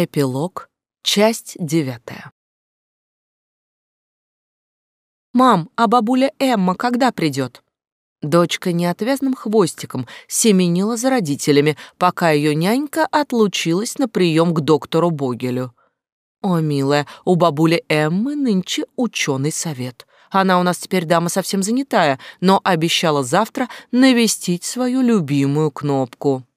Эпилог, часть девятая. «Мам, а бабуля Эмма когда придет?» Дочка неотвязным хвостиком семенила за родителями, пока ее нянька отлучилась на прием к доктору Богелю. «О, милая, у бабули Эммы нынче ученый совет. Она у нас теперь дама совсем занятая, но обещала завтра навестить свою любимую кнопку».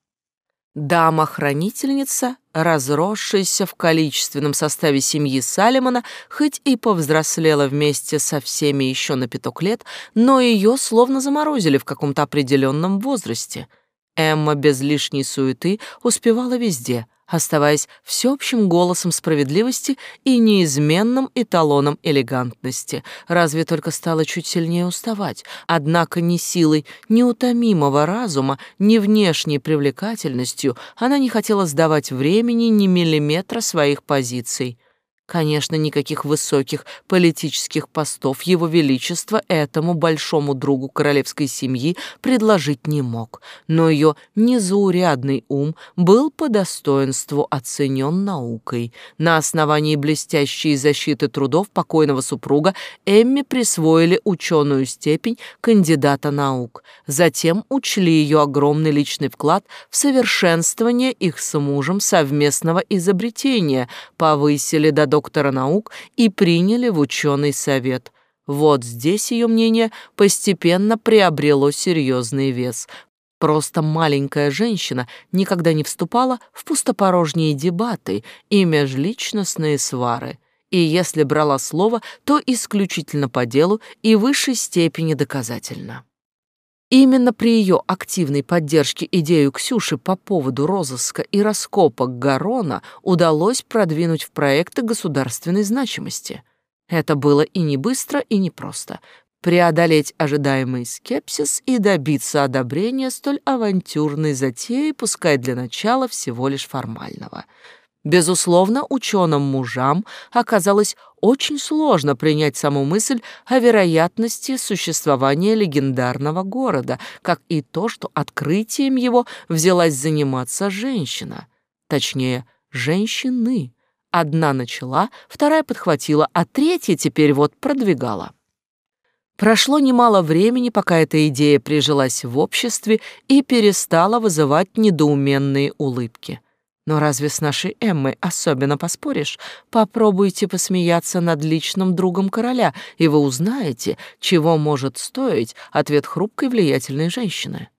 Дама-хранительница, разросшаяся в количественном составе семьи Салемона, хоть и повзрослела вместе со всеми еще на пяток лет, но ее словно заморозили в каком-то определенном возрасте. Эмма без лишней суеты успевала везде — оставаясь всеобщим голосом справедливости и неизменным эталоном элегантности, разве только стала чуть сильнее уставать, однако ни силой неутомимого разума, ни внешней привлекательностью она не хотела сдавать времени ни миллиметра своих позиций. Конечно, никаких высоких политических постов его величество этому большому другу королевской семьи предложить не мог, но ее незаурядный ум был по достоинству оценен наукой. На основании блестящей защиты трудов покойного супруга Эмми присвоили ученую степень кандидата наук. Затем учли ее огромный личный вклад в совершенствование их с мужем совместного изобретения, повысили до доктора наук и приняли в ученый совет. Вот здесь ее мнение постепенно приобрело серьезный вес. Просто маленькая женщина никогда не вступала в пустопорожние дебаты и межличностные свары. И если брала слово, то исключительно по делу и высшей степени доказательно. Именно при ее активной поддержке идею Ксюши по поводу розыска и раскопок Гарона удалось продвинуть в проекты государственной значимости. Это было и не быстро, и не просто. Преодолеть ожидаемый скепсис и добиться одобрения столь авантюрной затеи, пускай для начала всего лишь формального — Безусловно, ученым мужам оказалось очень сложно принять саму мысль о вероятности существования легендарного города, как и то, что открытием его взялась заниматься женщина. Точнее, женщины. Одна начала, вторая подхватила, а третья теперь вот продвигала. Прошло немало времени, пока эта идея прижилась в обществе и перестала вызывать недоуменные улыбки. Но разве с нашей Эммой особенно поспоришь? Попробуйте посмеяться над личным другом короля, и вы узнаете, чего может стоить ответ хрупкой влиятельной женщины.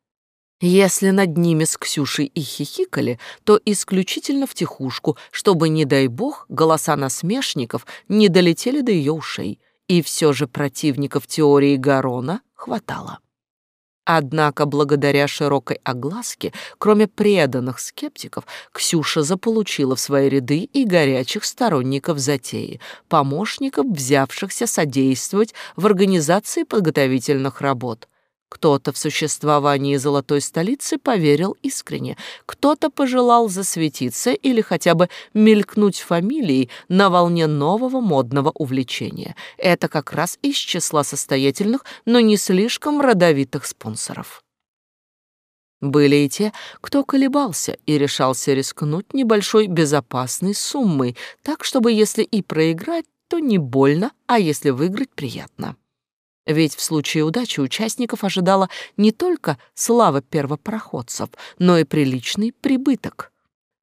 Если над ними с Ксюшей и хихикали, то исключительно втихушку, чтобы, не дай бог, голоса насмешников не долетели до ее ушей. И все же противников теории Гарона хватало. Однако благодаря широкой огласке, кроме преданных скептиков, Ксюша заполучила в свои ряды и горячих сторонников затеи, помощников, взявшихся содействовать в организации подготовительных работ. Кто-то в существовании золотой столицы поверил искренне, кто-то пожелал засветиться или хотя бы мелькнуть фамилией на волне нового модного увлечения. Это как раз из числа состоятельных, но не слишком родовитых спонсоров. Были и те, кто колебался и решался рискнуть небольшой безопасной суммой, так, чтобы если и проиграть, то не больно, а если выиграть приятно. Ведь в случае удачи участников ожидала не только слава первопроходцев, но и приличный прибыток.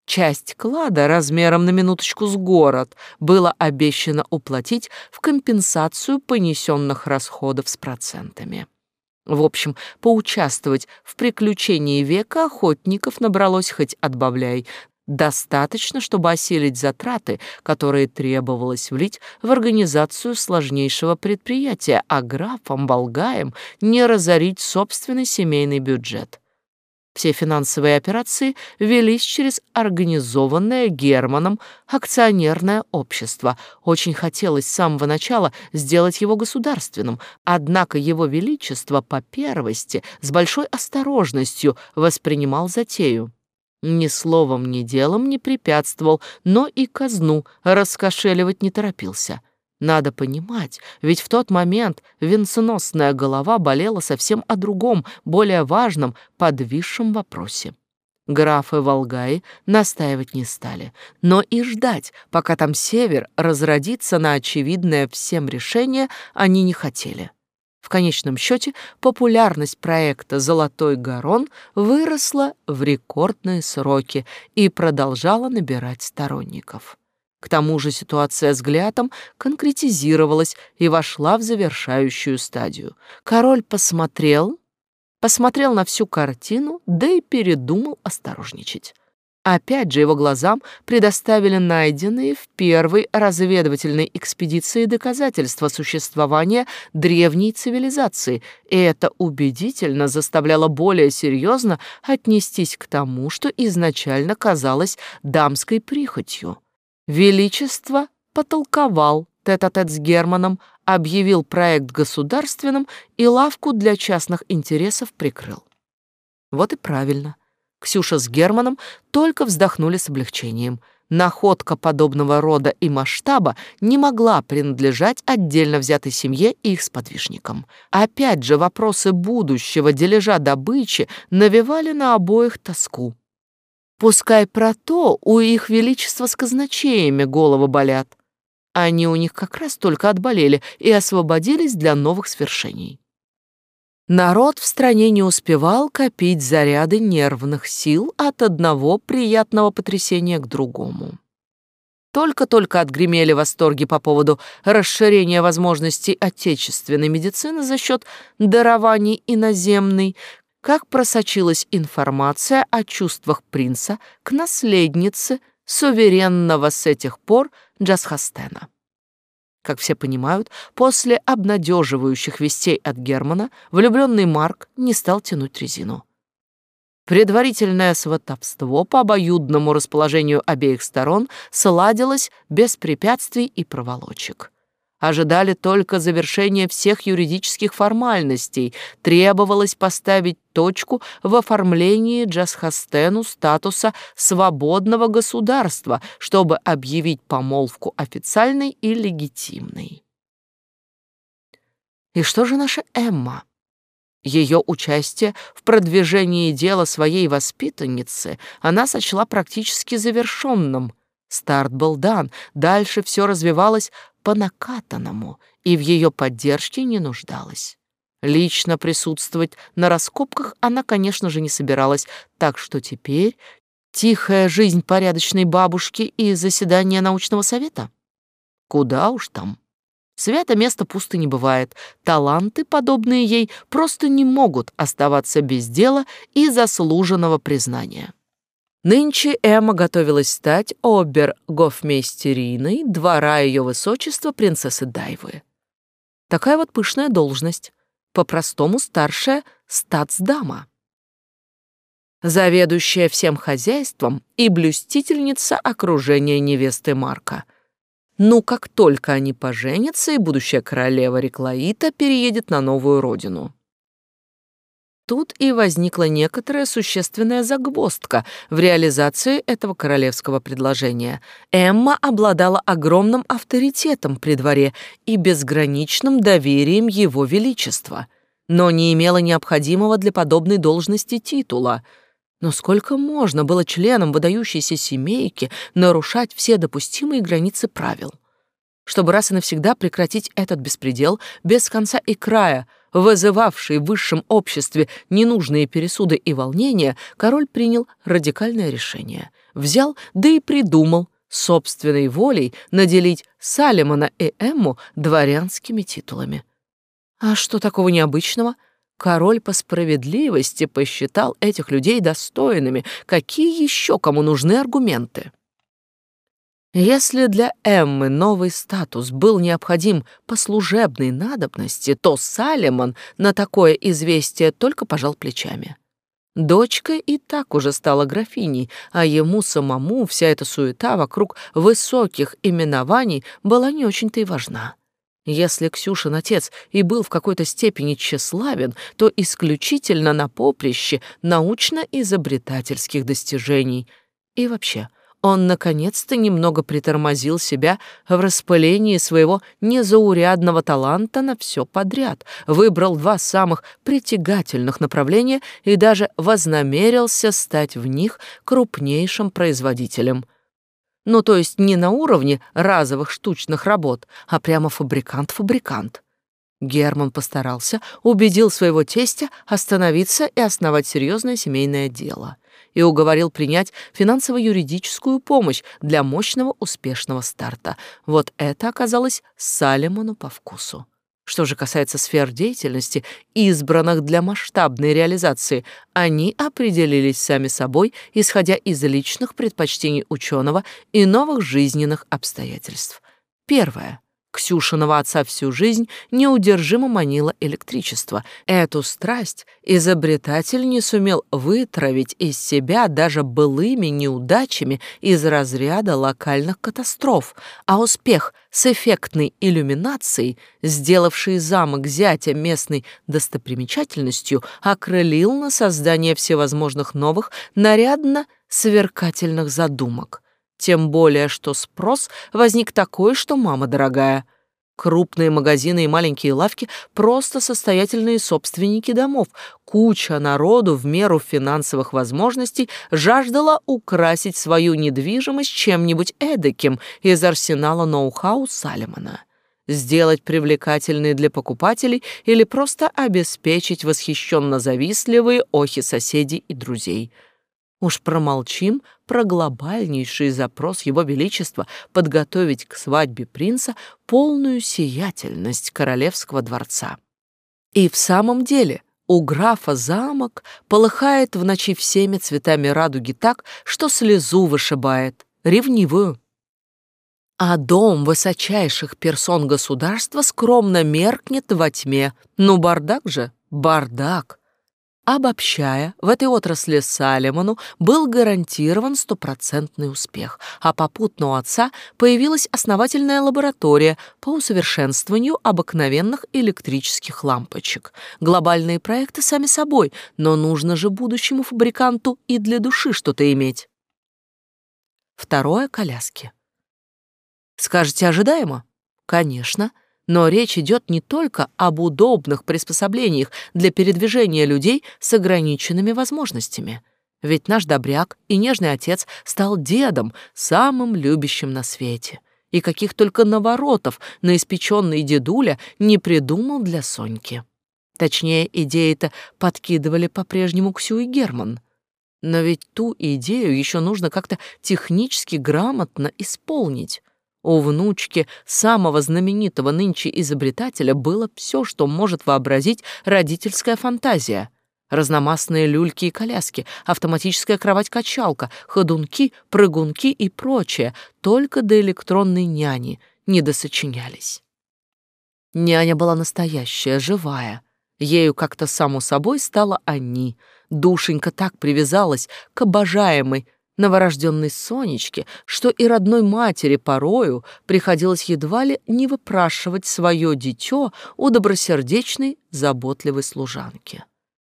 Часть клада размером на минуточку с город было обещано уплатить в компенсацию понесенных расходов с процентами. В общем, поучаствовать в приключении века охотников набралось хоть отбавляй, Достаточно, чтобы осилить затраты, которые требовалось влить в организацию сложнейшего предприятия, а графам Болгаем не разорить собственный семейный бюджет. Все финансовые операции велись через организованное Германом акционерное общество. Очень хотелось с самого начала сделать его государственным, однако его величество по первости с большой осторожностью воспринимал затею. Ни словом, ни делом не препятствовал, но и казну раскошеливать не торопился. Надо понимать, ведь в тот момент венценосная голова болела совсем о другом, более важном, подвисшем вопросе. Графы Волгаи настаивать не стали, но и ждать, пока там север разродится на очевидное всем решение, они не хотели. В конечном счете популярность проекта «Золотой Гарон» выросла в рекордные сроки и продолжала набирать сторонников. К тому же ситуация с Глятом конкретизировалась и вошла в завершающую стадию. Король посмотрел посмотрел на всю картину, да и передумал осторожничать. Опять же его глазам предоставили найденные в первой разведывательной экспедиции доказательства существования древней цивилизации, и это убедительно заставляло более серьезно отнестись к тому, что изначально казалось дамской прихотью. Величество потолковал тет-а-тет -тет с Германом объявил проект государственным и лавку для частных интересов прикрыл. Вот и правильно. Ксюша с Германом только вздохнули с облегчением. Находка подобного рода и масштаба не могла принадлежать отдельно взятой семье и их сподвижникам. Опять же, вопросы будущего дележа добычи навевали на обоих тоску. Пускай про то у их величества с казначеями головы болят, они у них как раз только отболели и освободились для новых свершений. Народ в стране не успевал копить заряды нервных сил от одного приятного потрясения к другому. Только-только отгремели восторги по поводу расширения возможностей отечественной медицины за счет дарований иноземной, как просочилась информация о чувствах принца к наследнице суверенного с этих пор Джасхастена. Как все понимают, после обнадеживающих вестей от Германа влюбленный Марк не стал тянуть резину. Предварительное сватовство по обоюдному расположению обеих сторон сладилось без препятствий и проволочек ожидали только завершения всех юридических формальностей, требовалось поставить точку в оформлении Джасхастену статуса свободного государства, чтобы объявить помолвку официальной и легитимной. И что же наша Эмма? Ее участие в продвижении дела своей воспитанницы она сочла практически завершенным. Старт был дан, дальше все развивалось по накатанному и в ее поддержке не нуждалась. Лично присутствовать на раскопках она, конечно же, не собиралась, так что теперь тихая жизнь порядочной бабушки и заседание научного совета? Куда уж там. Свято место пусто не бывает. Таланты, подобные ей, просто не могут оставаться без дела и заслуженного признания. Нынче Эмма готовилась стать обер-гофмейстериной двора ее высочества принцессы Дайвы. Такая вот пышная должность, по-простому старшая статсдама. Заведующая всем хозяйством и блюстительница окружения невесты Марка. Ну, как только они поженятся, и будущая королева Реклаита переедет на новую родину. Тут и возникла некоторая существенная загвоздка в реализации этого королевского предложения. Эмма обладала огромным авторитетом при дворе и безграничным доверием его величества, но не имела необходимого для подобной должности титула. Но сколько можно было членам выдающейся семейки нарушать все допустимые границы правил? Чтобы раз и навсегда прекратить этот беспредел без конца и края — вызывавший в высшем обществе ненужные пересуды и волнения, король принял радикальное решение. Взял, да и придумал собственной волей наделить Салемона и Эмму дворянскими титулами. А что такого необычного? Король по справедливости посчитал этих людей достойными. Какие еще кому нужны аргументы? Если для Эммы новый статус был необходим по служебной надобности, то Салемон на такое известие только пожал плечами. Дочка и так уже стала графиней, а ему самому вся эта суета вокруг высоких именований была не очень-то и важна. Если Ксюшин отец и был в какой-то степени тщеславен, то исключительно на поприще научно-изобретательских достижений. И вообще, он наконец-то немного притормозил себя в распылении своего незаурядного таланта на все подряд, выбрал два самых притягательных направления и даже вознамерился стать в них крупнейшим производителем. Ну, то есть не на уровне разовых штучных работ, а прямо фабрикант-фабрикант. Герман постарался, убедил своего тестя остановиться и основать серьезное семейное дело и уговорил принять финансово-юридическую помощь для мощного успешного старта. Вот это оказалось Салемону по вкусу. Что же касается сфер деятельности, избранных для масштабной реализации, они определились сами собой, исходя из личных предпочтений ученого и новых жизненных обстоятельств. Первое — Ксюшиного отца всю жизнь неудержимо манило электричество. Эту страсть изобретатель не сумел вытравить из себя даже былыми неудачами из разряда локальных катастроф, а успех с эффектной иллюминацией, сделавший замок зятя местной достопримечательностью, окрылил на создание всевозможных новых нарядно-сверкательных задумок — тем более, что спрос возник такой, что мама дорогая. Крупные магазины и маленькие лавки — просто состоятельные собственники домов. Куча народу в меру финансовых возможностей жаждала украсить свою недвижимость чем-нибудь эдаким из арсенала ноу-хау Салемона сделать привлекательной для покупателей или просто обеспечить восхищенно завистливые охи соседей и друзей — Уж промолчим про глобальнейший запрос Его Величества подготовить к свадьбе принца полную сиятельность королевского дворца. И в самом деле у графа замок полыхает в ночи всеми цветами радуги так, что слезу вышибает, ревнивую. А дом высочайших персон государства скромно меркнет во тьме. Ну, бардак же, бардак. Обобщая, в этой отрасли Салемону был гарантирован стопроцентный успех, а попутно у отца появилась основательная лаборатория по усовершенствованию обыкновенных электрических лампочек. Глобальные проекты сами собой, но нужно же будущему фабриканту и для души что-то иметь. Второе — коляски. Скажете, ожидаемо? Конечно. Но речь идет не только об удобных приспособлениях для передвижения людей с ограниченными возможностями. Ведь наш добряк и нежный отец стал дедом, самым любящим на свете. И каких только наворотов на испеченный дедуля не придумал для Соньки. Точнее, идеи-то подкидывали по-прежнему Ксю и Герман. Но ведь ту идею еще нужно как-то технически грамотно исполнить. У внучки самого знаменитого нынче изобретателя было все, что может вообразить родительская фантазия. Разномастные люльки и коляски, автоматическая кровать-качалка, ходунки, прыгунки и прочее, только до электронной няни не досочинялись. Няня была настоящая, живая. Ею как-то само собой стала они. Душенька так привязалась к обожаемой, новорожденной Сонечке, что и родной матери порою приходилось едва ли не выпрашивать свое дитё у добросердечной, заботливой служанки.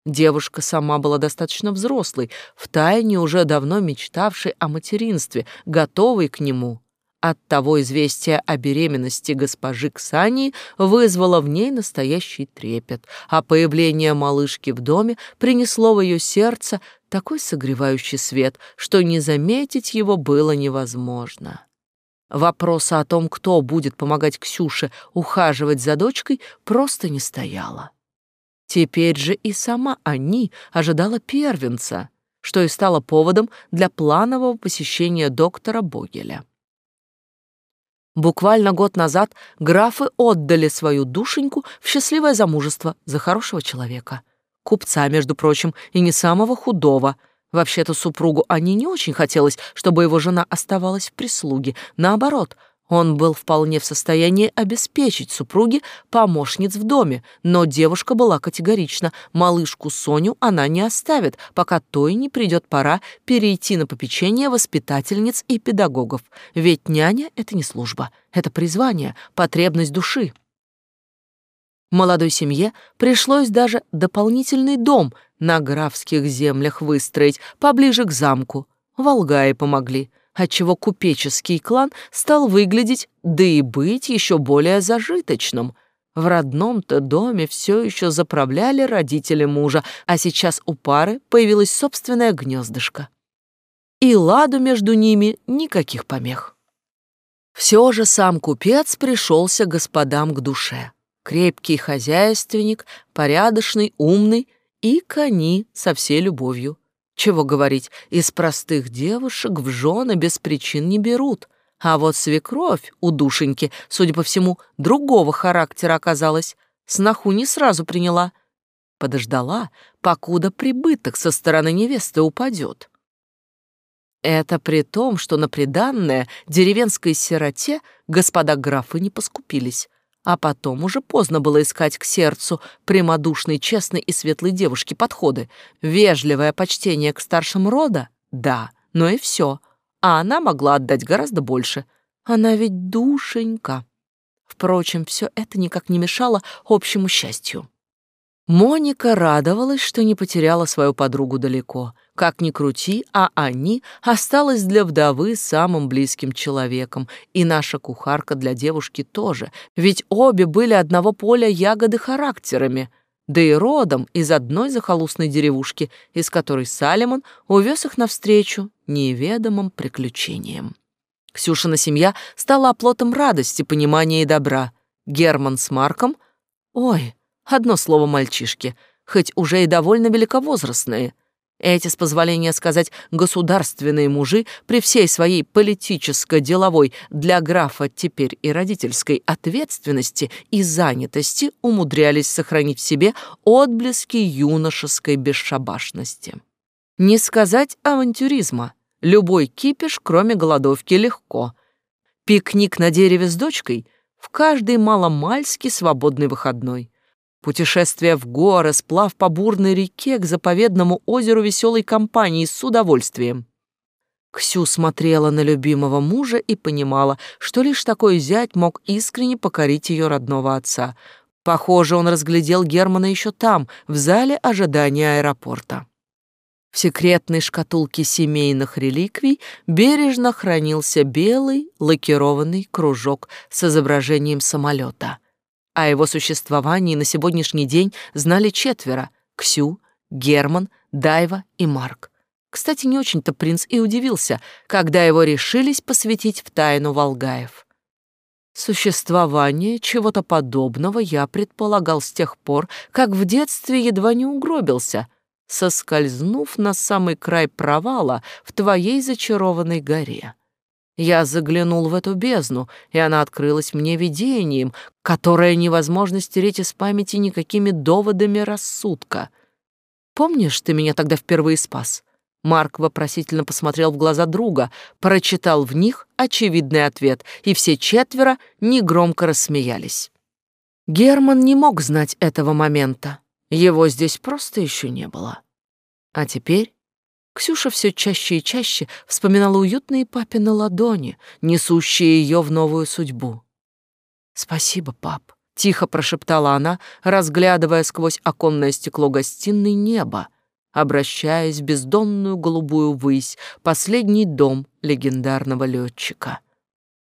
Девушка сама была достаточно взрослой, втайне уже давно мечтавшей о материнстве, готовой к нему. Оттого известие о беременности госпожи Ксании вызвало в ней настоящий трепет, а появление малышки в доме принесло в ее сердце такой согревающий свет, что не заметить его было невозможно. Вопроса о том, кто будет помогать Ксюше ухаживать за дочкой, просто не стояло. Теперь же и сама они ожидала первенца, что и стало поводом для планового посещения доктора Богеля. Буквально год назад графы отдали свою душеньку в счастливое замужество за хорошего человека. Купца, между прочим, и не самого худого. Вообще-то супругу Ани не очень хотелось, чтобы его жена оставалась в прислуге. Наоборот, он был вполне в состоянии обеспечить супруге помощниц в доме, но девушка была категорична. Малышку Соню она не оставит, пока той не придет пора перейти на попечение воспитательниц и педагогов. Ведь няня — это не служба, это призвание, потребность души. Молодой семье пришлось даже дополнительный дом на графских землях выстроить поближе к замку. Волгаи помогли. Отчего купеческий клан стал выглядеть, да и быть еще более зажиточным. В родном-то доме все еще заправляли родители мужа, а сейчас у пары появилось собственное гнездышко. И ладу между ними никаких помех. Все же сам купец пришелся господам к душе. Крепкий хозяйственник, порядочный, умный и кони со всей любовью. Чего говорить, из простых девушек в жены без причин не берут. А вот свекровь у душеньки, судя по всему, другого характера оказалась. Сноху не сразу приняла. Подождала, покуда прибыток со стороны невесты упадет. Это при том, что на приданное деревенской сироте господа графы не поскупились. А потом уже поздно было искать к сердцу прямодушной, честной и светлой девушки подходы. Вежливое почтение к старшим рода? Да, но и все. А она могла отдать гораздо больше. Она ведь душенька. Впрочем, все это никак не мешало общему счастью. Моника радовалась, что не потеряла свою подругу далеко — как ни крути, а они осталась для вдовы самым близким человеком, и наша кухарка для девушки тоже, ведь обе были одного поля ягоды характерами, да и родом из одной захолустной деревушки, из которой Салемон увез их навстречу неведомым приключениям. Ксюшина семья стала оплотом радости, понимания и добра. Герман с Марком... Ой, одно слово мальчишки, хоть уже и довольно великовозрастные — эти, с позволения сказать, государственные мужи при всей своей политическо-деловой для графа теперь и родительской ответственности и занятости умудрялись сохранить в себе отблески юношеской бесшабашности. Не сказать авантюризма. Любой кипиш, кроме голодовки, легко. Пикник на дереве с дочкой в каждый маломальский свободный выходной. Путешествие в горы, сплав по бурной реке к заповедному озеру веселой компании с удовольствием. Ксю смотрела на любимого мужа и понимала, что лишь такой зять мог искренне покорить ее родного отца. Похоже, он разглядел Германа еще там, в зале ожидания аэропорта. В секретной шкатулке семейных реликвий бережно хранился белый лакированный кружок с изображением самолета — о его существовании на сегодняшний день знали четверо — Ксю, Герман, Дайва и Марк. Кстати, не очень-то принц и удивился, когда его решились посвятить в тайну Волгаев. Существование чего-то подобного я предполагал с тех пор, как в детстве едва не угробился, соскользнув на самый край провала в твоей зачарованной горе. Я заглянул в эту бездну, и она открылась мне видением, которое невозможно стереть из памяти никакими доводами рассудка. Помнишь, ты меня тогда впервые спас? Марк вопросительно посмотрел в глаза друга, прочитал в них очевидный ответ, и все четверо негромко рассмеялись. Герман не мог знать этого момента. Его здесь просто еще не было. А теперь Ксюша все чаще и чаще вспоминала уютные папины ладони, несущие ее в новую судьбу. «Спасибо, пап», — тихо прошептала она, разглядывая сквозь оконное стекло гостиной небо, обращаясь в бездонную голубую высь, последний дом легендарного летчика.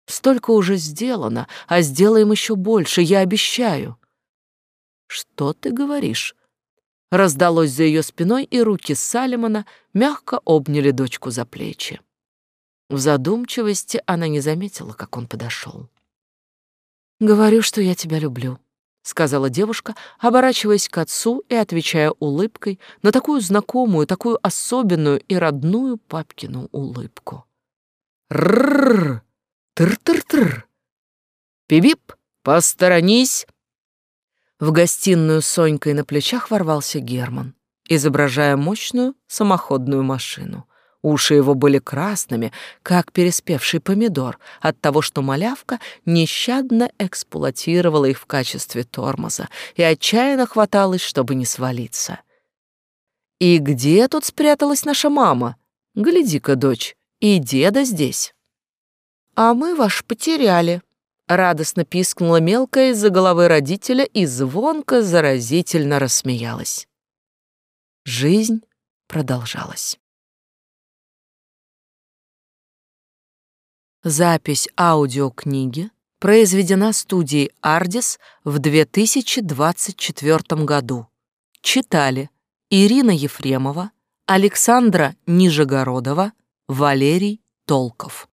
«Столько уже сделано, а сделаем еще больше, я обещаю». «Что ты говоришь?» Раздалось за ее спиной, и руки Салимона мягко обняли дочку за плечи. В задумчивости она не заметила, как он подошел. «Говорю, что я тебя люблю», — сказала девушка, оборачиваясь к отцу и отвечая улыбкой на такую знакомую, такую особенную и родную папкину улыбку. «Ррррр! Тыр-тыр-тыр! Пибип, посторонись!» В гостиную с Сонькой на плечах ворвался Герман, изображая мощную самоходную машину. Уши его были красными, как переспевший помидор, от того, что малявка нещадно эксплуатировала их в качестве тормоза и отчаянно хваталась, чтобы не свалиться. «И где тут спряталась наша мама? Гляди-ка, дочь, и деда здесь». «А мы ваш потеряли», Радостно пискнула мелкая из-за головы родителя и звонко заразительно рассмеялась. Жизнь продолжалась. Запись аудиокниги произведена студией «Ардис» в 2024 году. Читали Ирина Ефремова, Александра Нижегородова, Валерий Толков.